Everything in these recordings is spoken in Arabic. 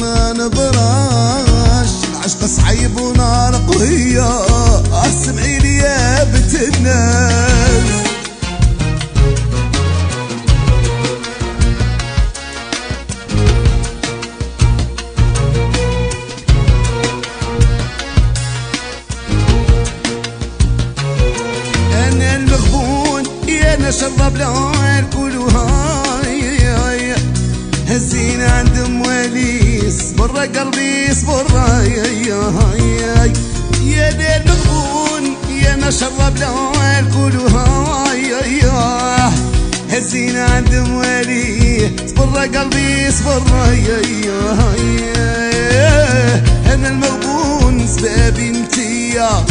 ما نبراش عشق صعيب ونار قوية. اسمعي لي يا بنت الناس. أنا المغبون يا أنا شرب لا كلها. هزينا عند موالي صبر قلبي صبر هاي هاي يا أنا المغبون يا أنا شرب العين كلوا هاي هاي هزينا عند موالي صبر قلبي صبر هاي هاي أنا المغبون سبابي انتيا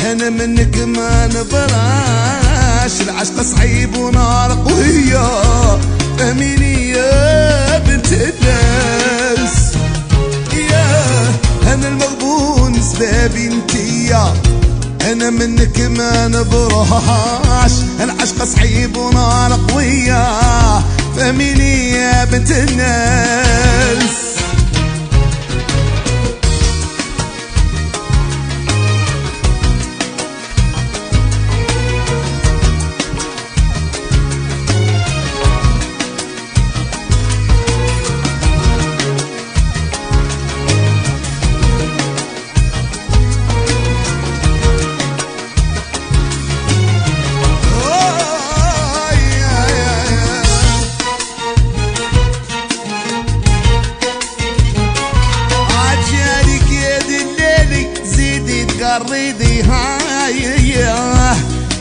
أنا منك ما نبراش العشق صعيب ونار قوية فهميني يا بنت الناس. يا أنا المغبون سبابي انتيا أنا منك ما نبراش العشق صعيب ونار قوية. فهميني يا بنت الناس.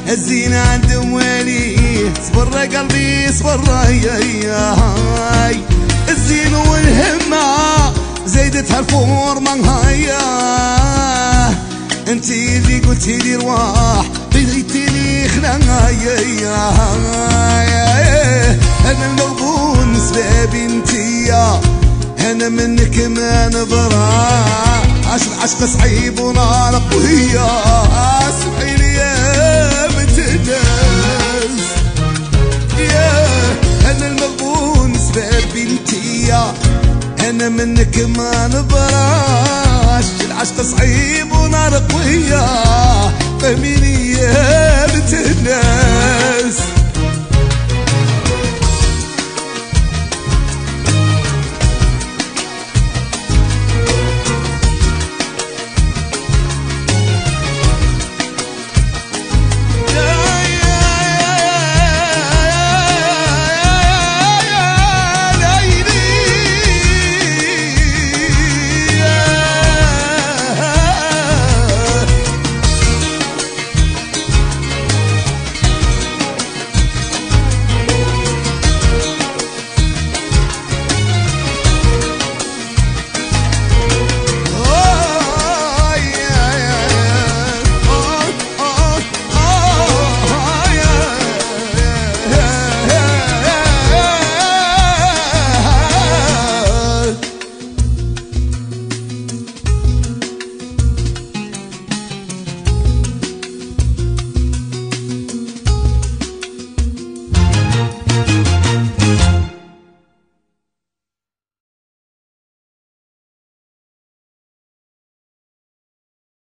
الزينة عند موالي صبر قلبي صبر هاي الزين والهمة زيدتها الفورمة هاي انتي اللي قلتي لي رواح بغيتي لي خلايا أنا المغبون سبابي انتيا أنا منك ما نبراش العشق صعيب ونار قوية انتيا أنا منك ما نبراش العشق صعيب ونار قوية فهميني يا